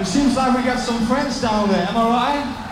It seems like we got some friends down there, am I right?